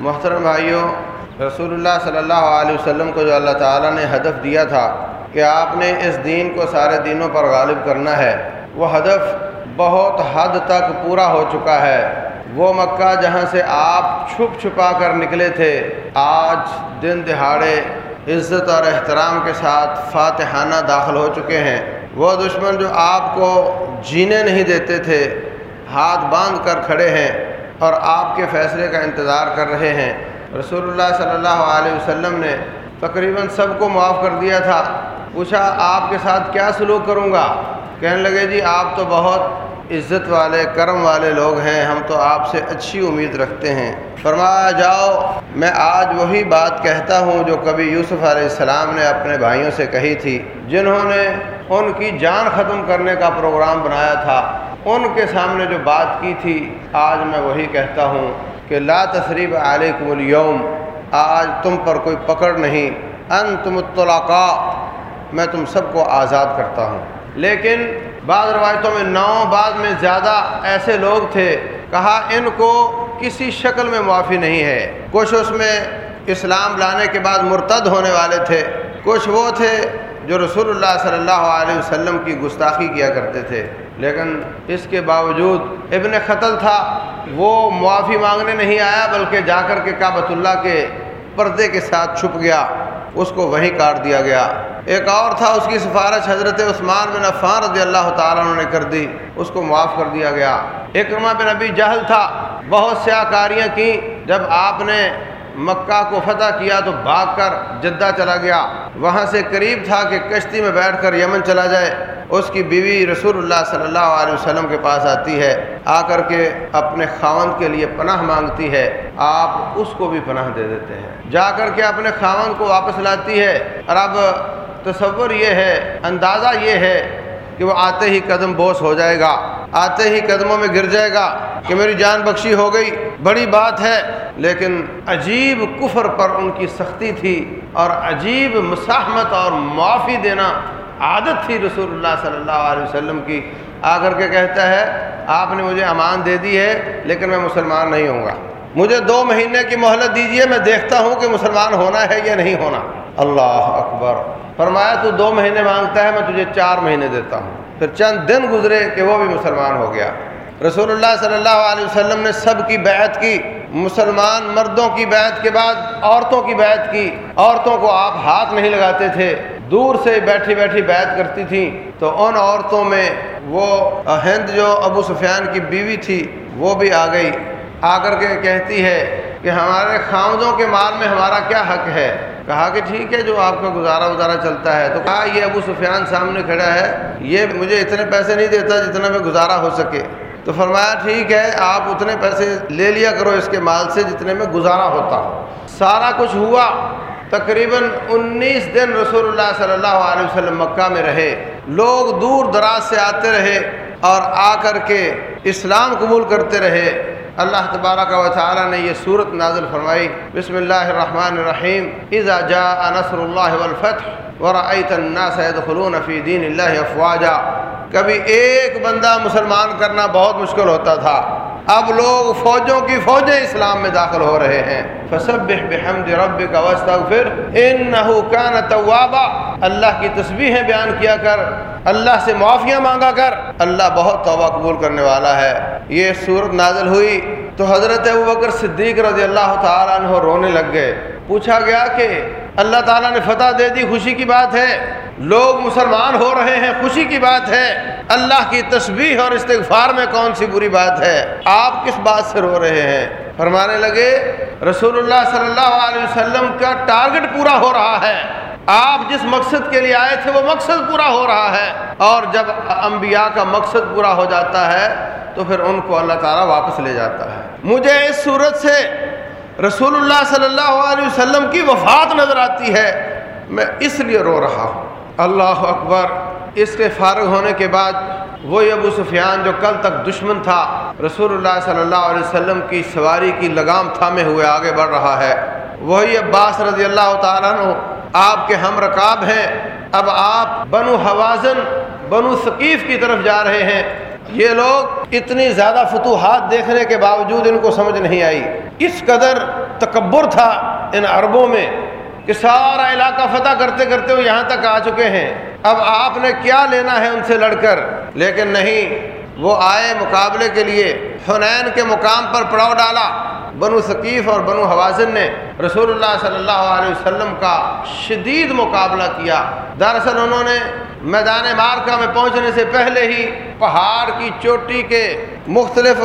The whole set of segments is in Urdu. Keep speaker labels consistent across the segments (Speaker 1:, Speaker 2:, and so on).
Speaker 1: محترم بھائیوں رسول اللہ صلی اللہ علیہ وسلم کو جو اللہ تعالیٰ نے ہدف دیا تھا کہ آپ نے اس دین کو سارے دینوں پر غالب کرنا ہے، وہ ہدف بہت حد تک پورا ہو چکا ہے۔ وہ مکہ جہاں سے آپ چھپ چھپا کر نکلے تھے، آج دن دہاڑے عزت اور احترام کے ساتھ فاتحانہ داخل ہو چکے ہیں۔ وہ دشمن جو آپ کو جینے نہیں دیتے تھے، ہاتھ باندھ کر کھڑے ہیں۔ اور آپ کے فیصلے کا انتظار کر رہے ہیں۔ رسول اللہ صلی اللہ علیہ وسلم نے تقریباً سب کو معاف کر دیا تھا۔ پوچھا، آپ کے ساتھ کیا سلوک کروں گا؟ کہنے لگے جی آپ تو بہت عزت والے، کرم والے لوگ ہیں۔ ہم تو آپ سے اچھی امید رکھتے ہیں۔ فرمایا، جاؤ، میں آج وہی بات کہتا ہوں جو کبھی یوسف علیہ السلام نے اپنے بھائیوں سے کہی تھی، جنہوں نے ان کی جان ختم کرنے کا پروگرام بنایا تھا۔ ان کے سامنے جو بات کی تھی، آج میں وہی کہتا ہوں کہ لا تصریب علیکم اليوم، آج تم پر کوئی پکڑ نہیں ان تم میں تم سب کو آزاد کرتا ہوں۔ لیکن بعض روایتوں میں نو، بعض میں زیادہ ایسے لوگ تھے، کہا ان کو کسی شکل میں معافی نہیں ہے۔ کچھ اس میں اسلام لانے کے بعد مرتد ہونے والے تھے، کچھ وہ تھے جو رسول اللہ صلی اللہ علیہ وسلم کی گستاخی کیا کرتے تھے۔ لیکن اس کے باوجود ابن قتل تھا، وہ معافی مانگنے نہیں آیا، بلکہ جا کر کے کعبۃ اللہ کے پردے کے ساتھ چھپ گیا، اس کو وہیں کاٹ دیا گیا۔ ایک اور تھا، اس کی سفارش حضرت عثمان بن عفان رضی اللہ تعالیٰ نے کر دی، اس کو معاف کر دیا گیا۔ اکرما بن ابی جہل تھا، بہت سیاہ کاریاں کی جب آپ نے مکہ کو فتح کیا تو بھاگ کر جدہ چلا گیا۔ وہاں سے قریب تھا کہ کشتی میں بیٹھ کر یمن چلا جائے۔ اس کی بیوی رسول اللہ صلی اللہ علیہ وسلم کے پاس آتی ہے، آ کر کے اپنے خاون کے لیے پناہ مانگتی ہے، آپ اس کو بھی پناہ دے دیتے ہیں۔ جا کر کے اپنے خاون کو واپس لاتی ہے۔ اور اب تصور یہ ہے، اندازہ یہ ہے کہ وہ آتے ہی قدم بوس ہو جائے گا، آتے ہی قدموں میں گر جائے گا کہ میری جان بخشی ہو گئی۔ بڑی بات ہے، لیکن عجیب کفر پر ان کی سختی تھی اور عجیب مساحمت اور معافی دینا عادت تھی رسول اللہ صلی اللہ علیہ وسلم کی۔ آ کر کے کہتا ہے، آپ نے مجھے امان دے دی ہے، لیکن میں مسلمان نہیں ہوں گا۔ مجھے دو مہینے کی مہلت دیجیے میں دیکھتا ہوں کہ مسلمان ہونا ہے یا نہیں ہونا۔ اللہ اکبر۔ فرمایا، تو دو مہینے مانگتا ہے، میں تجھے چار مہینے دیتا ہوں۔ پھر چند دن گزرے کہ وہ بھی مسلمان ہو گیا۔ رسول اللہ صلی اللہ علیہ وسلم نے سب کی بیعت کی۔ مسلمان مردوں کی بیعت کے بعد عورتوں کی بیعت کی۔ عورتوں کو آپ ہاتھ نہیں لگاتے تھے۔ دور سے بیٹھی بیٹھی بیعت کرتی تھیں، تو ان عورتوں میں وہ ہند جو ابو سفیان کی بیوی تھی، وہ بھی آ گئی۔ آ کر کے کہتی ہے کہ ہمارے خامدوں کے مال میں ہمارا کیا حق ہے؟ کہا کہ ٹھیک ہے، جو آپ کا گزارا وزارا چلتا ہے۔ تو کہا، یہ ابو سفیان سامنے کھڑا ہے، یہ مجھے اتنے پیسے نہیں دیتا جتنا میں گزارا ہو سکے۔ تو فرمایا، ٹھیک ہے، آپ اتنے پیسے لے لیا کرو اس کے مال سے جتنے میں گزارا ہوتا۔ سارا کچھ ہوا۔ تقریباً انیس دن رسول اللہ صلی اللہ علیہ وسلم مکہ میں رہے۔ لوگ دور دراز سے آتے رہے اور آ کر کے اسلام قبول کرتے رہے۔ اللہ تبارک و تعالی نے یہ صورت نازل فرمائی۔ بسم اللہ الرحمن الرحیم۔ اذا جاء نصر اللہ والفتح ورأیت الناس يدخلون فی دین اللہ افواجا۔ کبھی ایک بندہ مسلمان کرنا بہت مشکل ہوتا تھا۔ اب لوگ فوجوں کی فوجیں اسلام میں داخل ہو رہے ہیں۔ فسبح بحمد ربک واستغفر انه كان توابا۔ اللہ کی تسبیحیں بیان کیا کر، اللہ سے معافیاں مانگا کر۔ اللہ بہت توبہ قبول کرنے والا ہے۔ یہ صورت نازل ہوئی تو حضرت ابوبکر صدیق رضی اللہ تعالیٰ عنہ رونے لگ گئے۔ پوچھا گیا کہ اللہ تعالیٰ نے فتح دے دی، خوشی کی بات ہے؟ لوگ مسلمان ہو رہے ہیں، خوشی کی بات ہے۔ اللہ کی تسبیح اور استغفار میں کون سی بری بات ہے؟ آپ کس بات سے رو رہے ہیں؟ فرمانے لگے، رسول اللہ صلی اللہ علیہ وسلم کا ٹارگٹ پورا ہو رہا ہے۔ آپ جس مقصد کے لیے آئے تھے، وہ مقصد پورا ہو رہا ہے۔ اور جب انبیاء کا مقصد پورا ہو جاتا ہے، تو پھر ان کو اللہ تعالیٰ واپس لے جاتا ہے۔ مجھے اس صورت سے رسول اللہ صلی اللہ علیہ وسلم کی وفات نظر آتی ہے۔ میں اس لیے رو رہا ہوں۔ اللہ اکبر، اس کے فارغ ہونے کے بعد وہی ابو سفیان جو کل تک دشمن تھا، رسول اللہ صلی اللہ علیہ وسلم کی سواری کی لگام تھامے ہوئے آگے بڑھ رہا ہے۔ وہی عباس رضی اللہ تعالیٰ عنہ، آپ کے ہم رکاب ہیں، اب آپ بنو حوازن، بنو ثقیف کی طرف جا رہے ہیں۔ یہ لوگ اتنی زیادہ فتوحات دیکھنے کے باوجود ان کو سمجھ نہیں آئی۔ اس قدر تکبر تھا ان عربوں میں۔ کہ سارا علاقہ فتح کرتے کرتے وہ یہاں تک آ چکے ہیں۔ اب آپ نے کیا لینا ہے ان سے لڑ کر؟ لیکن نہیں، وہ آئے مقابلے کے لیے۔ حنین کے مقام پر پڑاؤ ڈالا۔ بنو ثقیف اور بنو حوازن نے رسول اللہ صلی اللہ علیہ وسلم کا شدید مقابلہ کیا۔ دراصل انہوں نے میدان مارکا میں پہنچنے سے پہلے ہی پہاڑ کی چوٹی کے مختلف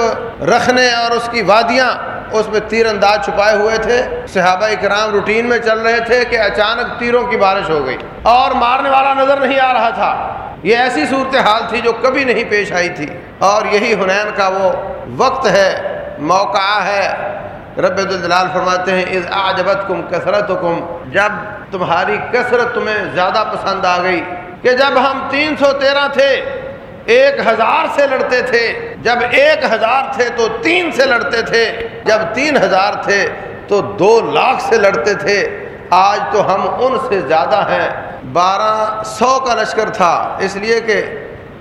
Speaker 1: رکھنے اور اس کی وادیاں اس میں تیر انداز چھپائے ہوئے تھے۔ صحابہ کرام روٹین میں چل رہے تھے کہ اچانک تیروں کی بارش ہو گئی۔ اور مارنے والا نظر نہیں آ رہا تھا۔ یہ ایسی صورتحال تھی جو کبھی نہیں پیش آئی تھی۔ اور یہی حنین کا وہ وقت ہے، موقع ہے۔ رب الجلال فرماتے ہیں از آجبت کم کثرت کم جب تمہاری کثرت تمہیں زیادہ پسند آ گئی کہ جب ہم تین سو تیرہ تھے ایک ہزار سے لڑتے تھے۔ جب ایک ہزار تھے تو تین سے لڑتے تھے۔ جب تین ہزار تھے تو دو لاکھ سے لڑتے تھے۔ آج تو ہم ان سے زیادہ ہیں۔ بارہ سو کا لشکر تھا۔ اس لیے کہ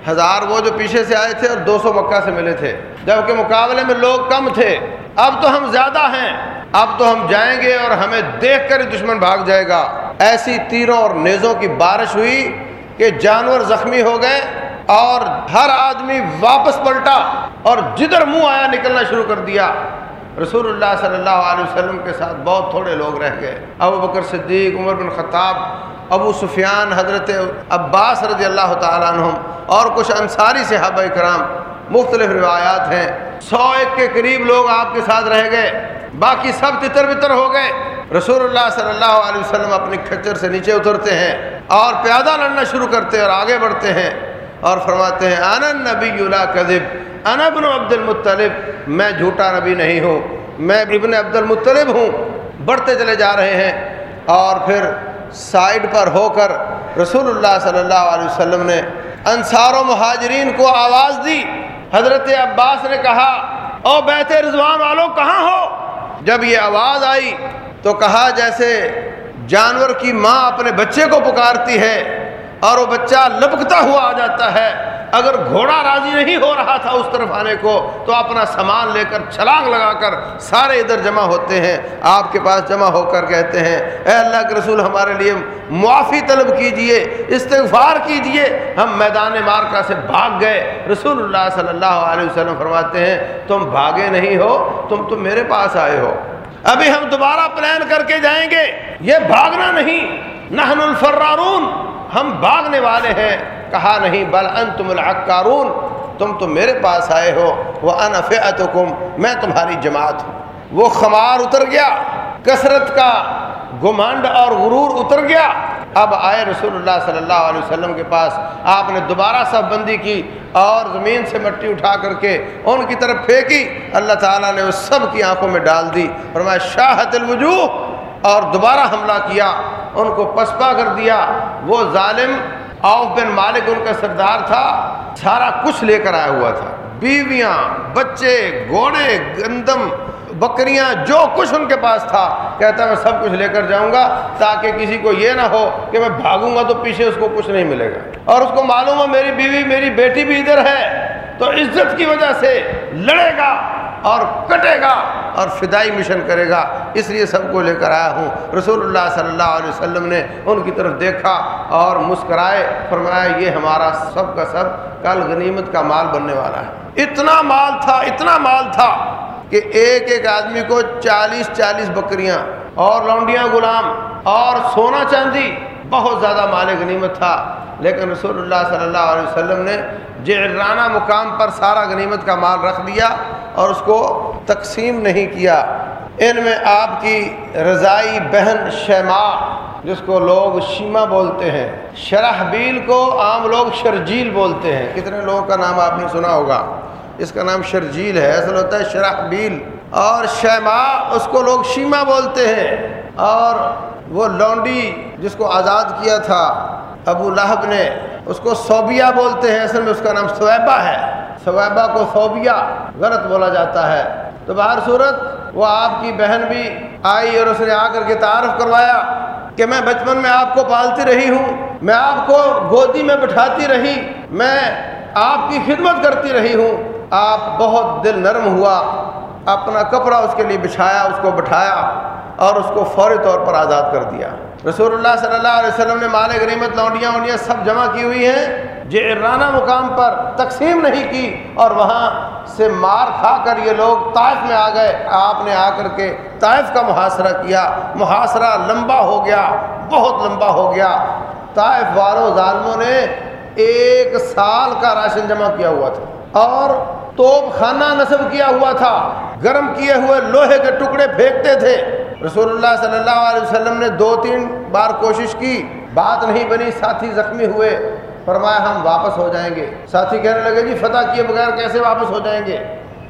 Speaker 1: ہزار وہ جو پیچھے سے آئے تھے اور دو سو مکہ سے ملے تھے۔ جبکہ مقابلے میں لوگ کم تھے۔ اب تو ہم زیادہ ہیں۔ اب تو ہم جائیں گے اور ہمیں دیکھ کر دشمن بھاگ جائے گا۔ ایسی تیروں اور نیزوں کی بارش ہوئی کہ جانور زخمی ہو گئے۔ اور ہر آدمی واپس پلٹا اور جدھر منہ آیا نکلنا شروع کر دیا۔ رسول اللہ صلی اللہ علیہ وسلم کے ساتھ بہت تھوڑے لوگ رہ گئے۔ ابو بکر صدیق، عمر بن خطاب، ابو سفیان، حضرت عباس رضی اللہ تعالیٰ عنہ اور کچھ انصاری صحابہ کرام مختلف روایات ہیں۔ سو ایک کے قریب لوگ آپ کے ساتھ رہ گئے۔ باقی سب تتر بتر ہو گئے۔ رسول اللہ صلی اللہ علیہ وسلم اپنی کھچر سے نیچے اترتے ہیں اور پیادہ لڑنا شروع کرتے ہیں اور آگے بڑھتے ہیں۔ اور فرماتے ہیں آنند نبی کذب. انا ابن عبد المطلب. میں جھوٹا نبی نہیں ہوں. میں ابن عبد المطلب ہوں. بڑھتے چلے جا رہے ہیں. اور پھر سائڈ پر ہو کر رسول اللہ صلی اللہ علیہ وسلم نے انصار و مہاجرین کو آواز دی. حضرت عباس نے کہا، او بیت رضوان والوں کہاں ہو? جب یہ آواز آئی تو کہا، جیسے جانور کی ماں اپنے بچے کو پکارتی ہے اور وہ بچہ لپکتا ہوا آ جاتا ہے۔ اگر گھوڑا راضی نہیں ہو رہا تھا اس طرف آنے کو، تو اپنا سامان لے کر چھلانگ لگا کر سارے ادھر جمع ہوتے ہیں۔ آپ کے پاس جمع ہو کر کہتے ہیں، اے اللہ کے رسول، ہمارے لیے معافی طلب کیجیے، استغفار کیجیے۔ ہم میدان مارکا سے بھاگ گئے۔ رسول اللہ صلی اللہ علیہ وسلم فرماتے ہیں، تم بھاگے نہیں ہو، تم تو میرے پاس آئے ہو۔ ابھی ہم دوبارہ پلان کر کے جائیں گے۔ یہ بھاگنا نہیں۔ نحن الفرارون۔ ہم بھاگنے والے ہیں۔ کہا نہیں، بل انتم العقارون تم تو میرے پاس آئے ہو۔ وہ انفعتکم میں تمہاری جماعت ہوں۔ وہ خمار اتر گیا، کثرت کا گمانڈ اور غرور اتر گیا۔ اب آئے رسول اللہ صلی اللہ علیہ وسلم کے پاس۔ آپ نے دوبارہ صف بندی کی اور زمین سے مٹی اٹھا کر کے ان کی طرف پھینکی۔ اللہ تعالیٰ نے اس سب کی آنکھوں میں ڈال دی۔ فرمایا، شاہت الوجوہ، اور دوبارہ حملہ کیا۔ ان کو پسپا کر دیا۔ وہ ظالم آف بن مالک ان کا سردار تھا، سارا کچھ لے کر آیا ہوا تھا۔ بیویاں، بچے، گھوڑے، گندم، بکریاں، جو کچھ ان کے پاس تھا، کہتا میں سب کچھ لے کر جاؤں گا تاکہ کسی کو یہ نہ ہو کہ میں بھاگوں گا تو پیچھے اس کو کچھ نہیں ملے گا۔ اور اس کو معلوم ہے میری بیوی، میری بیٹی بھی ادھر ہے، تو عزت کی وجہ سے لڑے گا۔ اور کٹے گا اور فدائی مشن کرے گا۔ اس لیے سب کو لے کر آیا ہوں۔ رسول اللہ صلی اللہ علیہ وسلم نے ان کی طرف دیکھا اور مسکرائے، فرمایا، یہ ہمارا سب کا سب کل غنیمت کا مال بننے والا ہے۔ اتنا مال تھا، اتنا مال تھا کہ ایک ایک آدمی کو چالیس چالیس بکریاں اور لونڈیاں غلام اور سونا چاندی بہت زیادہ مال غنیمت تھا، لیکن رسول اللہ صلی اللہ علیہ وسلم نے جعرانہ مقام پر سارا غنیمت کا مال رکھ دیا اور اس کو تقسیم نہیں کیا۔ ان میں آپ کی رضائی بہن شیما، جس کو لوگ شیما بولتے ہیں شرحبیل کو عام لوگ شرجیل بولتے ہیں۔ کتنے لوگوں کا نام آپ نے سنا ہوگا؟ اس کا نام شرجیل ہے، اصل ہوتا ہے شرحبیل اور شیما، اس کو لوگ شیما بولتے ہیں۔ اور وہ لونڈی جس کو آزاد کیا تھا، ابو لہب نے، اس کو صوبیہ بولتے ہیں، اصل میں اس کا نام سویبہ ہے۔ سویبہ کو صوبیہ غلط بولا جاتا ہے۔ تو باہر صورت وہ آپ کی بہن بھی آئی اور اس نے آ کر کے تعارف کروایا کہ میں بچپن میں آپ کو پالتی رہی ہوں، میں آپ کو گودی میں بٹھاتی رہی، میں آپ کی خدمت کرتی رہی ہوں۔ آپ بہت دل نرم ہوا، اپنا کپڑا اس کے لیے بچھایا، اس کو بٹھایا۔ اور اس کو فوری طور پر آزاد کر دیا۔ رسول اللہ صلی اللہ علیہ وسلم نے مال غنیمت، لونڈیاں وونڈیاں سب جمع کی ہوئی ہیں۔ جرانہ مقام پر تقسیم نہیں کی اور وہاں سے مار کھا کر یہ لوگ طائف میں آ گئے۔ آپ نے آ کر کے طائف کا محاصرہ کیا۔ محاصرہ لمبا ہو گیا، بہت لمبا ہو گیا۔ طائف والوں ظالموں نے ایک سال کا راشن جمع کیا ہوا تھا اور توپ خانہ نصب کیا ہوا تھا۔ گرم کیے ہوئے لوہے کے ٹکڑے پھینکتے تھے۔ رسول اللہ صلی اللہ علیہ وسلم نے دو تین بار کوشش کی، بات نہیں بنی، ساتھی زخمی ہوئے، فرمایا ہم واپس ہو جائیں گے۔ ساتھی کہنے لگے جی فتح کیے بغیر کیسے واپس ہو جائیں گے؟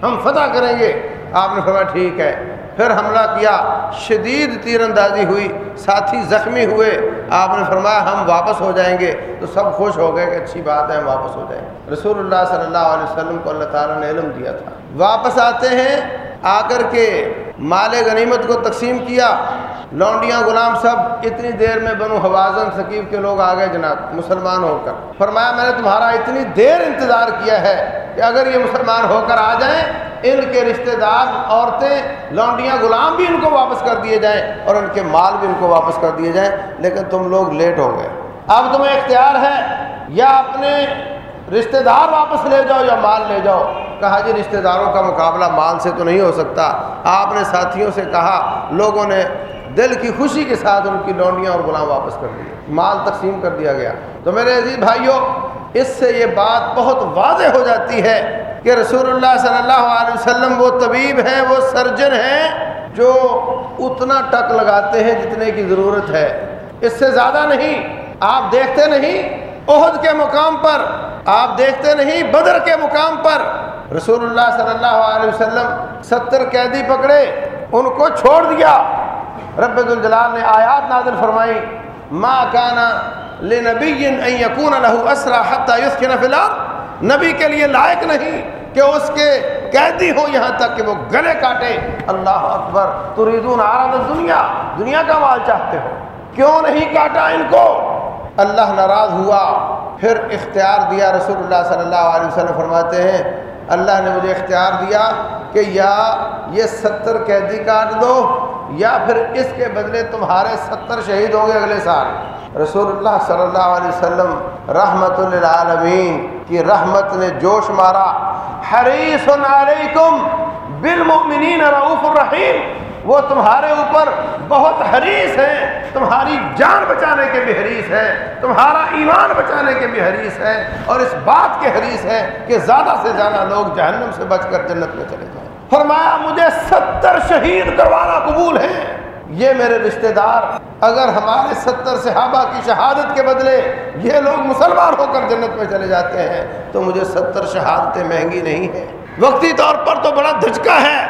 Speaker 1: ہم فتح کریں گے۔ آپ نے فرمایا، ٹھیک ہے۔ پھر حملہ کیا، شدید تیر اندازی ہوئی، ساتھی زخمی ہوئے۔ آپ نے فرمایا، ہم واپس ہو جائیں گے۔ تو سب خوش ہو گئے کہ اچھی بات ہے، ہم واپس ہو جائیں گے۔ رسول اللہ صلی اللہ علیہ وسلم کو اللہ تعالیٰ نے علم دیا تھا۔ واپس آتے ہیں، آ کر کے مال غنیمت کو تقسیم کیا۔ لونڈیاں غلام سب، اتنی دیر میں بنو حوازن ثقیف کے لوگ آ گئے جناب، مسلمان ہو کر۔ فرمایا، میں نے تمہارا اتنی دیر انتظار کیا ہے کہ اگر یہ مسلمان ہو کر آ جائیں، ان کے رشتہ دار، عورتیں، لونڈیاں غلام بھی ان کو واپس کر دیے جائیں اور ان کے مال بھی ان کو واپس کر دیے جائیں۔ لیکن تم لوگ لیٹ ہو گئے۔ اب تمہیں اختیار ہے، یا اپنے رشتہ دار واپس لے جاؤ یا مال لے جاؤ۔ کہا جی رشتہ داروں کا مقابلہ مال سے تو نہیں ہو سکتا۔ آپ نے ساتھیوں سے کہا، لوگوں نے دل کی خوشی کے ساتھ ان کی لونڈیاں اور غلام واپس کر دیے۔ مال تقسیم کر دیا گیا۔ تو میرے عزیز بھائیوں، اس سے یہ بات بہت واضح ہو جاتی ہے کہ رسول اللہ صلی اللہ علیہ وسلم وہ طبیب ہیں، وہ سرجن ہیں جو اتنا ٹک لگاتے ہیں جتنے کی ضرورت ہے۔ اس سے زیادہ نہیں، آپ دیکھتے نہیں، عہد کے مقام پر، آپ دیکھتے نہیں، بدر کے مقام پر۔ رسول اللہ صلی اللہ علیہ وسلم ستر قیدی پکڑے، ان کو چھوڑ دیا۔ رب الجلال نے آیات نازل فرمائی، ما کانا لنبی ان یکون له اسرا حتى يسكن في الارض۔ نبی کے لیے لائق نہیں کہ اس کے قیدی ہو یہاں تک کہ وہ گلے کاٹے۔ اللہ اکبر تريدون عرض الدنيا دنیا کا مال چاہتے ہو۔ کیوں نہیں کاٹا ان کو؟ اللہ ناراض ہوا۔ پھر اختیار دیا رسول اللہ صلی اللہ علیہ وسلم، فرماتے ہیں اللہ نے مجھے اختیار دیا کہ یا یہ ستر قیدی کاٹ دو، یا پھر اس کے بدلے تمہارے ستر شہید ہوں گے اگلے سال۔ رسول اللہ صلی اللہ علیہ وسلم رحمت للعالمین کی رحمت نے جوش مارا، حریص علیکم بالمؤمنین رعوف الرحیم وہ تمہارے اوپر بہت حریص ہے تمہاری جان بچانے کے بھی حریص ہے تمہارا ایمان بچانے کے بھی حریص ہے اور اس بات کے حریص ہے کہ زیادہ سے زیادہ لوگ جہنم سے بچ کر جنت میں چلے جائیں۔ فرمایا، مجھے ستر شہید کروانا قبول ہے۔ یہ میرے رشتہ دار، اگر ہمارے ستر صحابہ کی شہادت کے بدلے یہ لوگ مسلمان ہو کر جنت میں چلے جاتے ہیں، تو مجھے ستر شہادتیں مہنگی نہیں ہیں۔ وقتی طور پر تو بڑا دھچکا ہے۔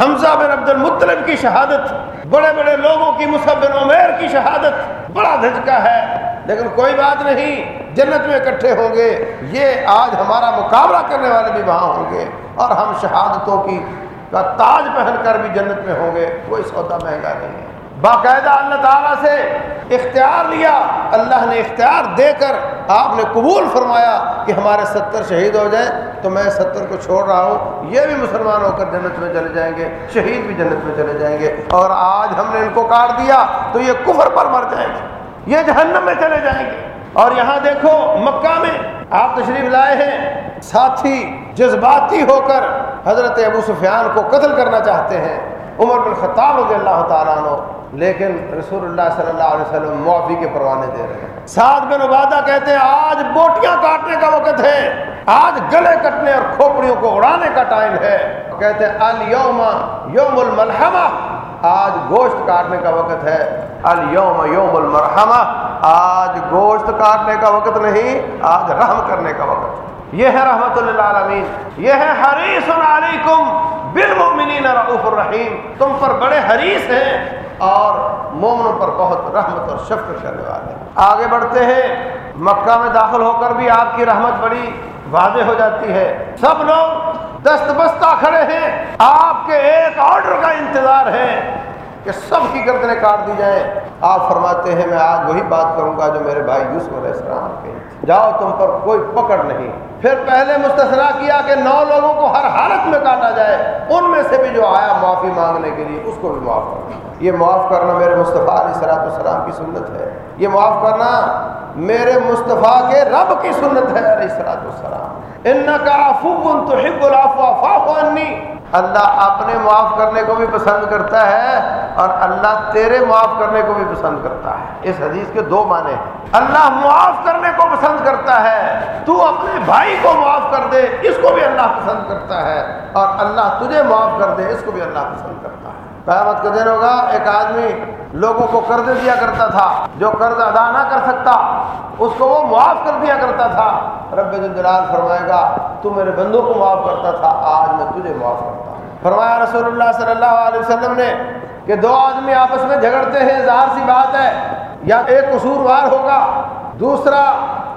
Speaker 1: حمزہ بن عبد المطلب کی شہادت، بڑے بڑے لوگوں کی مصحف بن عمیر کی شہادت بڑا دھچکا ہے۔ لیکن کوئی بات نہیں، جنت میں اکٹھے ہوں گے۔ یہ آج ہمارا مقابلہ کرنے والے بھی وہاں ہوں گے۔ اور ہم شہادتوں کی کا تاج پہن کر بھی جنت میں ہوں گے۔ کوئی سودا مہنگا نہیں ہے۔ باقاعدہ اللہ تعالیٰ سے اختیار لیا، اللہ نے اختیار دے کر آپ نے قبول فرمایا کہ ہمارے ستر شہید ہو جائیں تو میں ستر کو چھوڑ رہا ہوں۔ یہ بھی مسلمان ہو کر جنت میں چلے جائیں گے، شہید بھی جنت میں چلے جائیں گے۔ اور آج ہم نے ان کو کاٹ دیا تو یہ کفر پر مر جائیں گے، یہ جہنم میں چلے جائیں گے۔ اور یہاں دیکھو مکہ میں آپ تشریف لائے ہیں، ساتھی جذباتی ہو کر حضرت ابو سفیان کو قتل کرنا چاہتے ہیں۔ عمر بن خطاب رضی اللہ تعالیٰ عنہ لیکن رسول اللہ صلی اللہ علیہ وسلم معافی کے پروانے دے رہے ہیں۔ سعد بن عبادہ کہتے ہیں، آج بوٹیاں کاٹنے کا وقت ہے۔ آج گلے کٹنے اور کھوپڑیوں کو اڑانے کا ٹائم ہے۔ کہتے ہیں، الیوم یوم الملحمہ۔ آج گوشت کاٹنے کا وقت ہے۔ الیوم یوم المرحمہ۔ آج گوشت کاٹنے کا وقت نہیں، آج رحم کرنے کا وقت۔ یہ ہے رحمت للعالمین۔ یہ ہے حریص علیکم بالمؤمنین رعوف الرحیم۔ تم پر بڑے حریص ہیں۔ اور مومنوں پر بہت رحمت اور شفقت کرنے والے آگے بڑھتے ہیں۔ مکہ میں داخل ہو کر بھی آپ کی رحمت بڑی واضح ہو جاتی ہے۔ سب لوگ دست بستہ کھڑے ہیں۔ آپ کے ایک آرڈر کا انتظار ہے۔ کہ سب کی گردنیں کاٹ دی جائیں۔ آپ فرماتے ہیں، میں آج وہی بات کروں گا جو میرے بھائی یوسف علیہ السلام کے جاؤ تم پر کوئی پکڑ نہیں۔ پھر پہلے مستثنا کیا کہ نو لوگوں کو ہر حالت میں کاٹا جائے۔ ان میں سے بھی جو آیا معافی مانگنے کے لیے، اس کو بھی معاف کرنا یہ معاف کرنا میرے مصطفیٰ علیہ صلاحت السلام کی سنت ہے۔ یہ معاف کرنا میرے مصطفیٰ کے رب کی سنت ہے، علیہ صلاحت السلام ان کا افوب تو حب عنی۔ اللہ اپنے معاف کرنے کو بھی پسند کرتا ہے اور اللہ تیرے معاف کرنے کو بھی پسند کرتا ہے۔ اس حدیث کے دو معنی ہیں۔ اللہ معاف کرنے کو پسند کرتا ہے، تو اپنے بھائی کو معاف کر دے، اس کو بھی اللہ پسند کرتا ہے۔ اور اللہ تجھے معاف کر دے، اس کو بھی اللہ پسند کرتا ہے۔ قیامت کا دن ہوگا، ایک آدمی لوگوں کو قرض دیا کرتا تھا، جو قرض ادا نہ کر سکتا، اس کو وہ معاف کر دیا کرتا تھا۔ رب الجلال فرمائے گا، تو میرے بندوں کو معاف کرتا تھا، آج میں تجھے معاف کرتا ہوں۔ فرمایا رسول اللہ صلی اللہ علیہ وسلم نے کہ دو آدمی آپس میں جھگڑتے ہیں، ظاہر سی بات ہے، یا ایک قصوروار ہوگا، دوسرا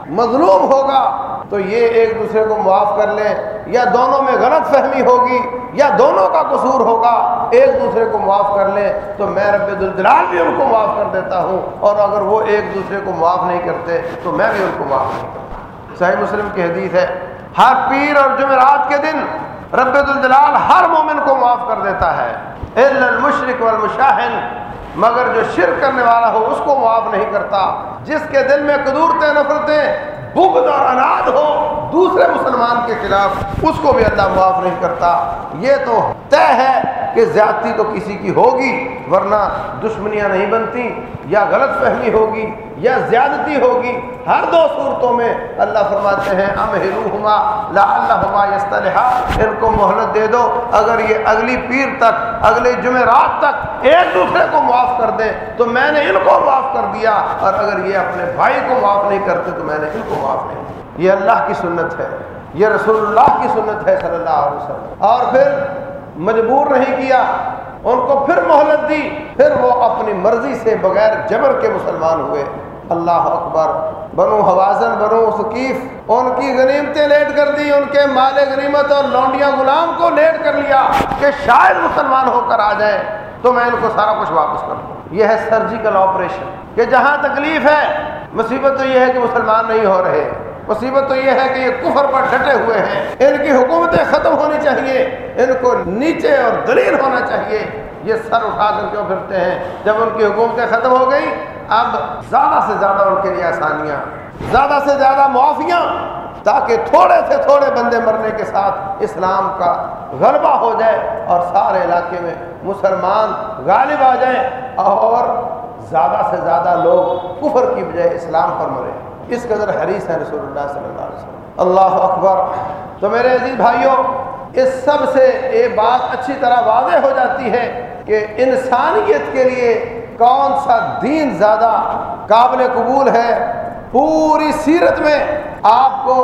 Speaker 1: مظلوم ہوگا۔ تو یہ ایک دوسرے کو معاف کر لیں یا دونوں میں غلط فہمی ہوگی، یا دونوں کا قصور ہوگا، ایک دوسرے کو معاف کر لیں تو میں رب الجلال بھی ان کو معاف کر دیتا ہوں۔ اور اگر وہ ایک دوسرے کو معاف نہیں کرتے، تو میں بھی ان کو معاف نہیں کرتا۔ صحیح مسلم کی حدیث ہے، ہر پیر اور جمعرات کے دن رب الجلال ہر مومن کو معاف کر دیتا ہے۔ المشرق والمشاہن مگر جو شرک کرنے والا ہو، اس کو معاف نہیں کرتا۔ جس کے دل میں قدورتیں، نفرتیں بغض اور اناد ہو دوسرے مسلمان کے خلاف اس کو بھی اللہ معاف نہیں کرتا۔ یہ تو طے ہے کہ زیادتی تو کسی کی ہوگی، ورنہ دشمنیاں نہیں بنتی، یا غلط فہمی ہوگی، یا زیادتی ہوگی۔ ہر دو صورتوں میں اللہ فرماتے ہیں ام ہما لا اللہ یستلحا، ان کو مہلت دے دو۔ اگر یہ اگلی پیر تک، اگلے جمعرات تک ایک دوسرے کو معاف کر دیں، تو میں نے ان کو معاف کر دیا۔ اور اگر یہ اپنے بھائی کو معاف نہیں کرتے، تو میں نے ان کو معاف نہیں کیا۔ یہ اللہ کی سنت ہے، یہ رسول اللہ کی سنت ہے صلی اللہ علیہ وسلم۔ اور پھر مجبور نہیں کیا، ان کو پھر مہلت دی۔ پھر وہ اپنی مرضی سے بغیر جبر کے مسلمان ہوئے۔ اللہ اکبر۔ بنو حوازن، بنو ثقیف، ان کی غنیمتیں لیٹ کر دی، ان کے مال غنیمت اور لونڈیاں غلام کو لیٹ کر لیا کہ شاید مسلمان ہو کر آ جائیں۔ تو میں ان کو سارا کچھ واپس کر دوں۔ یہ ہے سرجیکل آپریشن۔ کہ جہاں تکلیف ہے، مصیبت تو یہ ہے کہ مسلمان نہیں ہو رہے۔ مصیبت تو یہ ہے کہ یہ کفر پر ڈٹے ہوئے ہیں۔ ان کی حکومتیں ختم ہونی چاہیے۔ ان کو نیچے اور دلیل ہونا چاہیے۔ یہ سر اٹھا کر کیوں پھرتے ہیں؟ جب ان کی حکومتیں ختم ہو گئی، اب زیادہ سے زیادہ ان کے لیے آسانیاں، زیادہ سے زیادہ معافیاں، تاکہ تھوڑے سے تھوڑے بندے مرنے کے ساتھ اسلام کا غلبہ ہو جائے اور سارے علاقے میں مسلمان غالب آ جائیں اور زیادہ سے زیادہ لوگ کفر کی بجائے اسلام پر مرے۔ اس قدر حریث ہے رسول اللہ صلی اللہ علیہ وسلم۔ اللہ اکبر۔ تو میرے عزیز بھائیوں اس سب سے یہ بات اچھی طرح واضح ہو جاتی ہے کہ انسانیت کے لیے کون سا دین زیادہ قابل قبول ہے۔ پوری سیرت میں آپ کو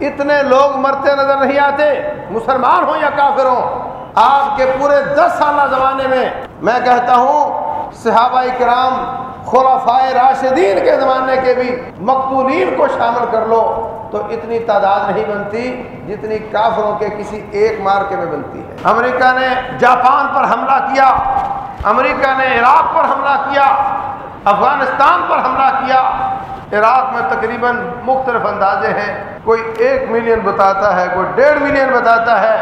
Speaker 1: اتنے لوگ مرتے نظر نہیں آتے، مسلمان ہوں یا کافر ہوں، آپ کے پورے دس سالہ زمانے میں میں کہتا ہوں، صحابہ کرام خلفائے راشدین کے زمانے کے بھی مقتولین کو شامل کر لو تو اتنی تعداد نہیں بنتی جتنی کافروں کے کسی ایک مارکے میں بنتی ہے۔ امریکہ نے جاپان پر حملہ کیا، امریکہ نے عراق پر حملہ کیا، افغانستان پر حملہ کیا۔ عراق میں تقریباً مختلف اندازے ہیں، کوئی ایک ملین بتاتا ہے، کوئی ڈیڑھ ملین بتاتا ہے۔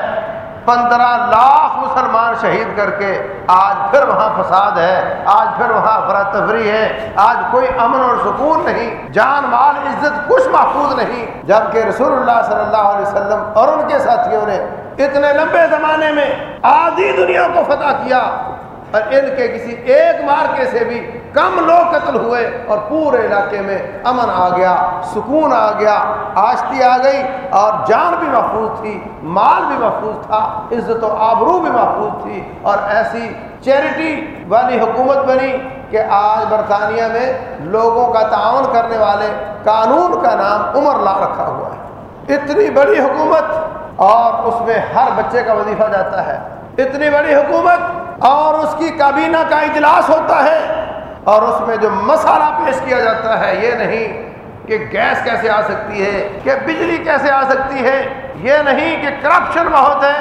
Speaker 1: پندرہ لاکھ مسلمان شہید کر کے آج پھر وہاں فساد ہے، آج پھر وہاں افراتفری ہے، آج کوئی امن اور سکون نہیں، جان، مال، عزت کچھ محفوظ نہیں، جبکہ رسول اللہ صلی اللہ علیہ وسلم اور ان کے ساتھیوں نے اتنے لمبے زمانے میں آدھی دنیا کو فتح کیا۔ اور ان کے کسی ایک مارکے سے بھی کم لوگ قتل ہوئے اور پورے علاقے میں امن آ گیا، سکون آ گیا، آشتی آ گئی اور جان بھی محفوظ تھی، مال بھی محفوظ تھا، عزت و آبرو بھی محفوظ تھی اور ایسی چیریٹی والی حکومت بنی کہ آج برطانیہ میں لوگوں کا تعاون کرنے والے قانون کا نام عمر لا رکھا ہوا ہے۔ اتنی بڑی حکومت اور اس میں ہر بچے کا وظیفہ جاتا ہے۔ اتنی بڑی حکومت اور اس کی کابینہ کا اجلاس ہوتا ہے اور اس میں جو مسالہ پیش کیا جاتا ہے، یہ نہیں کہ گیس کیسے آ سکتی ہے، کہ بجلی کیسے آ سکتی ہے، یہ نہیں کہ کرپشن بہت ہے،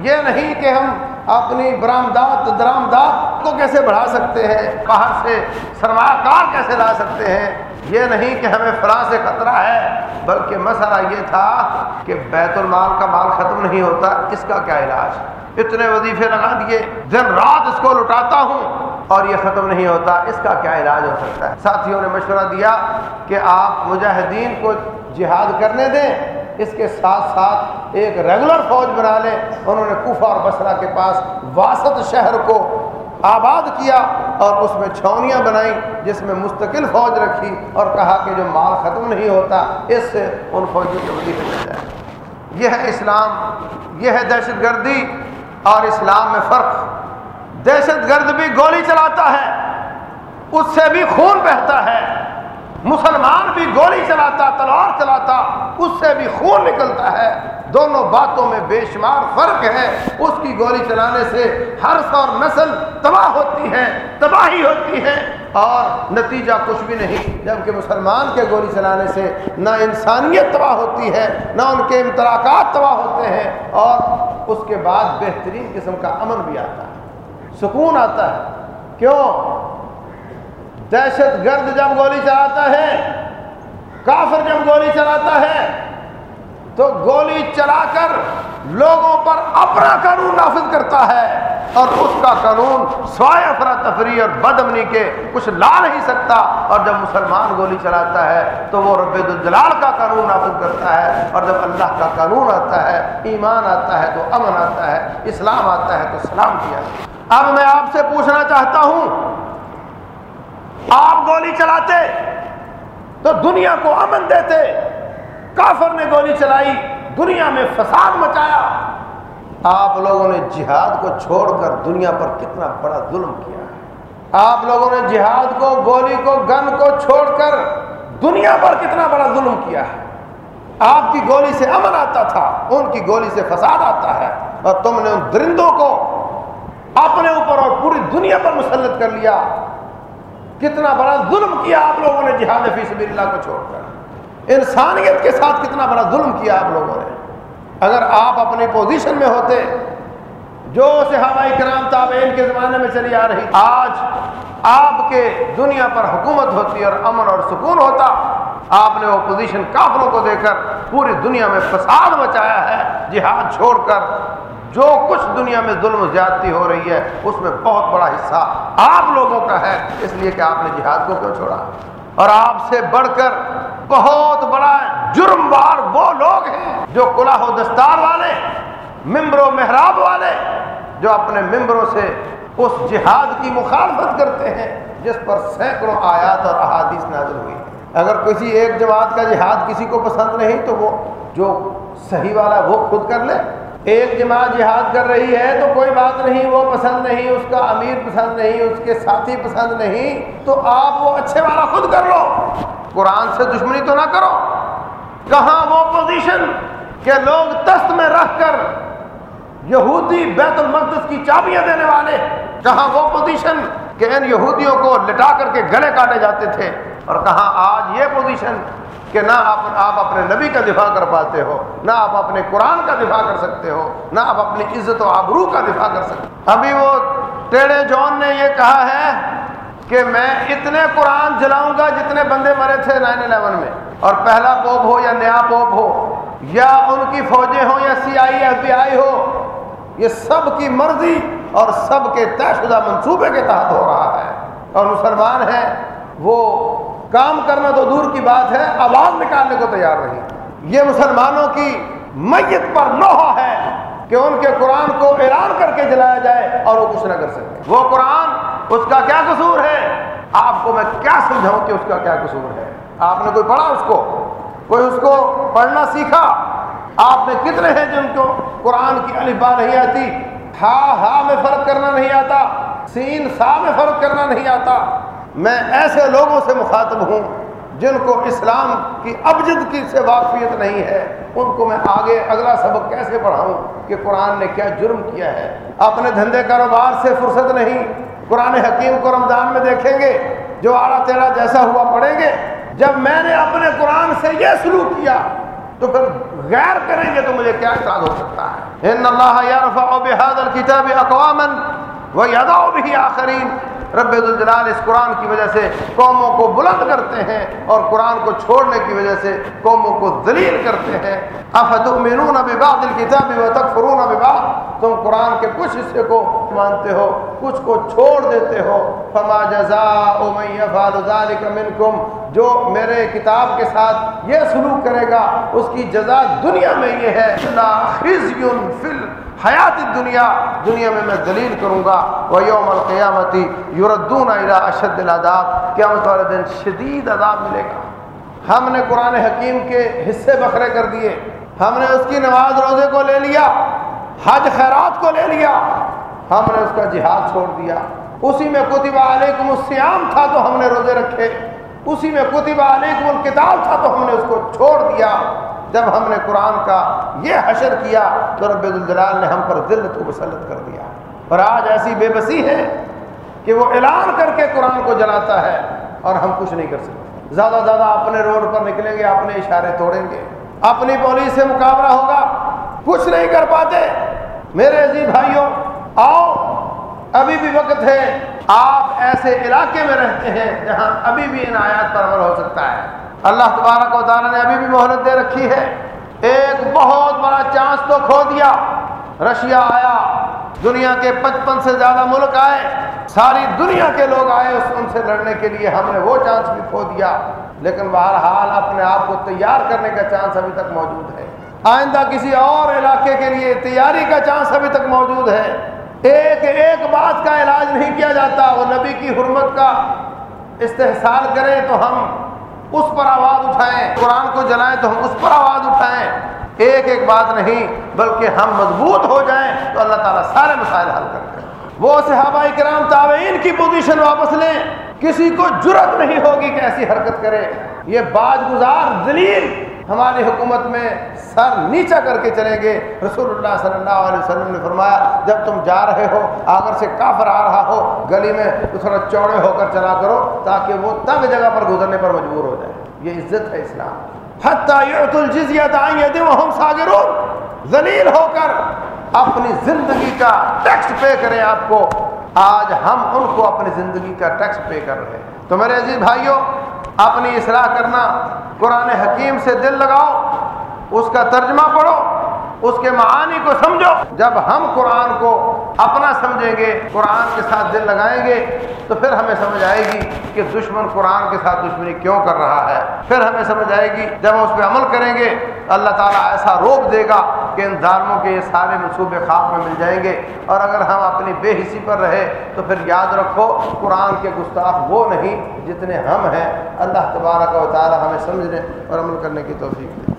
Speaker 1: یہ نہیں کہ ہم اپنی برآمدات، درآمدات کو کیسے بڑھا سکتے ہیں، باہر سے سرمایہ کار کیسے لا سکتے ہیں۔ یہ نہیں کہ ہمیں فلاں سے خطرہ ہے، بلکہ مسئلہ یہ تھا کہ بیت المال کا مال ختم نہیں ہوتا، اس کا کیا علاج؟ اتنے وظیفے لگا دیے، دن رات اس کو لٹاتا ہوں اور یہ ختم نہیں ہوتا، اس کا کیا علاج ہو سکتا ہے؟ ساتھیوں نے مشورہ دیا کہ آپ مجاہدین کو جہاد کرنے دیں، اس کے ساتھ ساتھ ایک ریگولر فوج بنا لیں۔ انہوں نے کوفہ اور بسرا کے پاس واسط شہر کو آباد کیا۔ اور اس میں چھونیاں بنائیں جس میں مستقل فوج رکھی اور کہا کہ جو مال ختم نہیں ہوتا، اس سے ان فوجوں کے وزیر مل جائے۔ یہ ہے اسلام، یہ ہے دہشت گردی اور اسلام میں فرق۔ دہشت گرد بھی گولی چلاتا ہے، اس سے بھی خون بہتا ہے۔ مسلمان بھی گولی چلاتا، تلوار چلاتا، اس سے بھی خون نکلتا ہے۔ دونوں باتوں میں بے شمار فرق ہے۔ اس کی گولی چلانے سے ہر سور نسل تباہ ہوتی ہے، تباہی ہوتی ہے۔ اور نتیجہ کچھ بھی نہیں، جبکہ مسلمان کے گولی چلانے سے نہ انسانیت تباہ ہوتی ہے، نہ ان کے امتراکات تباہ ہوتے ہیں۔ اور اس کے بعد بہترین قسم کا امن بھی آتا ہے۔ سکون آتا ہے۔ کیوں؟ دہشت گرد جب گولی چلاتا ہے، کافر جب گولی چلاتا ہے تو گولی چلا کر لوگوں پر اپنا قانون نافذ کرتا ہے اور اس کا قانون سوائے افراتفری اور بد امنی کے کچھ لا نہیں سکتا اور جب مسلمان گولی چلاتا ہے تو وہ رب الجلال کا قانون نافذ کرتا ہے اور جب اللہ کا قانون آتا ہے، ایمان آتا ہے تو امن آتا ہے، اسلام آتا ہے تو سلام کیا۔ اب میں آپ سے پوچھنا چاہتا ہوں، آپ گولی چلاتے تو دنیا کو امن دیتے کافر نے گولی چلائی، دنیا میں فساد مچایا۔ آپ لوگوں نے جہاد کو چھوڑ کر دنیا پر کتنا بڑا ظلم کیا ہے۔ آپ لوگوں نے جہاد کو، گولی کو، گن کو چھوڑ کر دنیا پر کتنا بڑا ظلم کیا ہے۔ آپ کی گولی سے امن آتا تھا، ان کی گولی سے فساد آتا ہے۔ اور تم نے ان درندوں کو اپنے اوپر اور پوری دنیا پر مسلط کر لیا۔ کتنا بڑا ظلم کیا آپ لوگوں نے جہاد فی سبیل اللہ کو چھوڑ کر۔ انسانیت کے ساتھ کتنا بڑا ظلم کیا آپ لوگوں نے۔ اگر آپ اپنی پوزیشن میں ہوتے، جو صحابہ کرام تابعین کے زمانے میں چلی آ رہی، آج آپ کے دنیا پر حکومت ہوتی اور امن اور سکون ہوتا، آپ نے وہ پوزیشن کافروں کو دے کر پوری دنیا میں فساد مچایا ہے، جہاد چھوڑ کر جو کچھ دنیا میں ظلم زیادتی ہو رہی ہے، اس میں بہت بڑا حصہ آپ لوگوں کا ہے، اس لیے کہ آپ نے جہاد کو کیوں چھوڑا؟ اور آپ سے بڑھ کر بہت بڑا جرم بار وہ لوگ ہیں جو کلاح و دستار والے، ممبر و محراب والے، جو اپنے ممبروں سے اس جہاد کی مخالفت کرتے ہیں، جس پر سینکڑوں آیات اور احادیث نازل ہوئی۔ اگر کسی ایک جماعت کا جہاد کسی کو پسند نہیں، تو وہ جو صحیح والا وہ خود کر لے۔ ایک جماعت جہاد کر رہی ہے تو کوئی بات نہیں، وہ پسند نہیں، اس کا امیر پسند نہیں، اس کے ساتھی پسند نہیں، تو آپ وہ اچھے والا خود کر لو۔ قرآن سے دشمنی تو نہ کرو۔ کہاں وہ پوزیشن کہ لوگ تست میں رکھ کر یہودی بیت المقدس کی چابیاں دینے والے، کہاں وہ پوزیشن کہ ان یہودیوں کو لٹا کر کے گلے کاٹے جاتے تھے اور کہاں آج یہ پوزیشن کہ نہ آپ آپ اپنے نبی کا دفاع کر پاتے ہو، نہ آپ اپنے قرآن کا دفاع کر سکتے ہو، نہ آپ اپنی عزت و آبرو کا دفاع کر سکتے ابھی وہ ٹیڑے جون نے یہ کہا ہے کہ میں اتنے قرآن جلاؤں گا جتنے بندے مرے تھے نائن الیون میں۔ اور پہلا پوپ ہو یا نیا پوپ ہو، یا ان کی فوجیں ہوں یا سی آئی، ایف بی آئی ہو، یہ سب کی مرضی اور سب کے طے شدہ منصوبے کے تحت ہو رہا ہے۔ اور مسلمان ہیں، وہ کام کرنا تو دور کی بات ہے، آواز نکالنے کو تیار نہیں۔ یہ مسلمانوں کی میت پر لوہا ہے کہ ان کے قرآن کو اعلان کر کے جلایا جائے اور وہ کچھ نہ کر سکے۔ وہ قرآن، اس کا کیا قصور ہے؟ آپ کو میں کیا سمجھاؤں کہ اس کا کیا قصور ہے؟ آپ نے کوئی پڑھا اس کو؟ کوئی اس کو پڑھنا سیکھا؟ آپ نے کتنے ہیں جن کو قرآن کی الفا نہیں آتی؟ ہا ہا میں فرق کرنا نہیں آتا۔ سین، سا میں فرق کرنا نہیں آتا۔ میں ایسے لوگوں سے مخاطب ہوں جن کو اسلام کی ابجد کی سے واقفیت نہیں ہے۔ ان کو میں آگے اگلا سبق کیسے پڑھاؤں کہ قرآن نے کیا جرم کیا ہے؟ اپنے دھندے کاروبار سے فرصت نہیں۔ قرآن حکیم کو رمضان میں دیکھیں گے، جو آڑا تیرا جیسا ہوا پڑھیں گے۔ جب میں نے اپنے قرآن سے یہ سلوک کیا، تو پھر غیر کریں گے تو مجھے کیا اعتراض ہو سکتا ہے؟ ان اللہ یرفع بهذا الكتاب اقواما ويضع به آخرین۔ رب الجلال اس قرآن کی وجہ سے قوموں کو بلند کرتے ہیں اور قرآن کو چھوڑنے کی وجہ سے قوموں کو ذلیل کرتے ہیں۔ افتؤمنون ببعض الكتاب وتکفرون ببعض؟ تم قرآن کے کچھ حصے کو مانتے ہو، کچھ کو چھوڑ دیتے ہو۔ فما جزاء من يفعل ذلك منكم جو میرے کتاب کے ساتھ یہ سلوک کرے گا، اس کی جزا دنیا میں یہ ہے۔ لا خزي فی حیات دنیا دنیا میں میں دلیل کروں گا، وہ یوم القیامتی یوردون الى اشد العذاب، قیامت والے دن شدید عذاب ملے گا۔ ہم نے قرآن حکیم کے حصے بکھرے کر دیے، ہم نے اس کی نماز روزے کو لے لیا، حج خیرات کو لے لیا، ہم نے اس کا جہاد چھوڑ دیا۔ اسی میں کتب علیکم السیام تھا تو ہم نے روزے رکھے، اسی میں کتب علیکم الکتاب تھا تو ہم نے اس کو چھوڑ دیا۔ جب ہم نے قرآن کا یہ حشر کیا تو رب الجلال نے ہم پر ذلت کو مسلط کر دیا۔ اور آج ایسی بے بسی ہے کہ وہ اعلان کر کے قرآن کو جلاتا ہے اور ہم کچھ نہیں کر سکتے۔ زیادہ زیادہ اپنے روڈ پر نکلیں گے، اپنے اشارے توڑیں گے۔ اپنی پولیس سے مقابلہ ہوگا، کچھ نہیں کر پاتے۔ میرے عزیز بھائیوں، آؤ، ابھی بھی وقت ہے۔ آپ ایسے علاقے میں رہتے ہیں جہاں ابھی بھی ان آیات پر عمل ہو سکتا ہے۔ اللہ تبارک و تعالیٰ نے ابھی بھی مہلت دے رکھی ہے۔ ایک بہت بڑا چانس تو کھو دیا۔ رشیا آیا۔ دنیا کے پچپن سے زیادہ ملک آئے۔ ساری دنیا کے لوگ آئے اس ان سے لڑنے کے لیے۔ ہم نے وہ چانس بھی کھو دیا۔ لیکن بہرحال اپنے آپ کو تیار کرنے کا چانس ابھی تک موجود ہے۔ آئندہ کسی اور علاقے کے لیے تیاری کا چانس ابھی تک موجود ہے۔ ایک ایک بات کا علاج نہیں کیا جاتا۔ وہ نبی کی حرمت کا استحصال کریں تو ہم اس پر آواز اٹھائیں۔ قرآن کو جلائیں تو ہم اس پر آواز اٹھائیں۔ ایک ایک بات نہیں، بلکہ ہم مضبوط ہو جائیں تو اللہ تعالیٰ سارے مسائل حل کرتے ہیں وہ صحابہ کرام تابعین کی پوزیشن واپس لیں۔ کسی کو جرت نہیں ہوگی کہ ایسی حرکت کرے۔ یہ باج گزار دلیل ہماری حکومت میں سر نیچا کر کے چلیں گے۔ رسول اللہ صلی اللہ علیہ وسلم نے فرمایا، جب تم جا رہے ہو اگر سے کافر آ رہا ہو، گلی میں تھوڑا چوڑے ہو کر چلا کرو، تاکہ وہ تب جگہ پر گزرنے پر مجبور ہو جائے۔ یہ عزت ہے اسلام۔ ہم ساگرون ذلیل ہو کر اپنی زندگی کا ٹیکس پے کریں آپ کو۔ آج ہم ان کو اپنی زندگی کا ٹیکس پے کر رہے ہیں۔ تو میرے عزیز بھائیوں اپنی اصلاح کرنا، قرآن حکیم سے دل لگاؤ، اس کا ترجمہ پڑھو، اس کے معانی کو سمجھو۔ جب ہم قرآن کو اپنا سمجھیں گے، قرآن کے ساتھ دل لگائیں گے، تو پھر ہمیں سمجھ آئے گی کہ دشمن قرآن کے ساتھ دشمنی کیوں کر رہا ہے۔ پھر ہمیں سمجھ آئے گی، جب ہم اس پہ عمل کریں گے، اللہ تعالیٰ ایسا روک دے گا کہ ان ظالموں کے یہ سارے منصوبے خواب میں مل جائیں گے۔ اور اگر ہم اپنی بے حصی پر رہے تو پھر یاد رکھو، قرآن کے گستاخ وہ نہیں جتنے ہم ہیں۔ اللہ تبارک و تعالی ہمیں سمجھنے اور عمل کرنے کی توفیق دے۔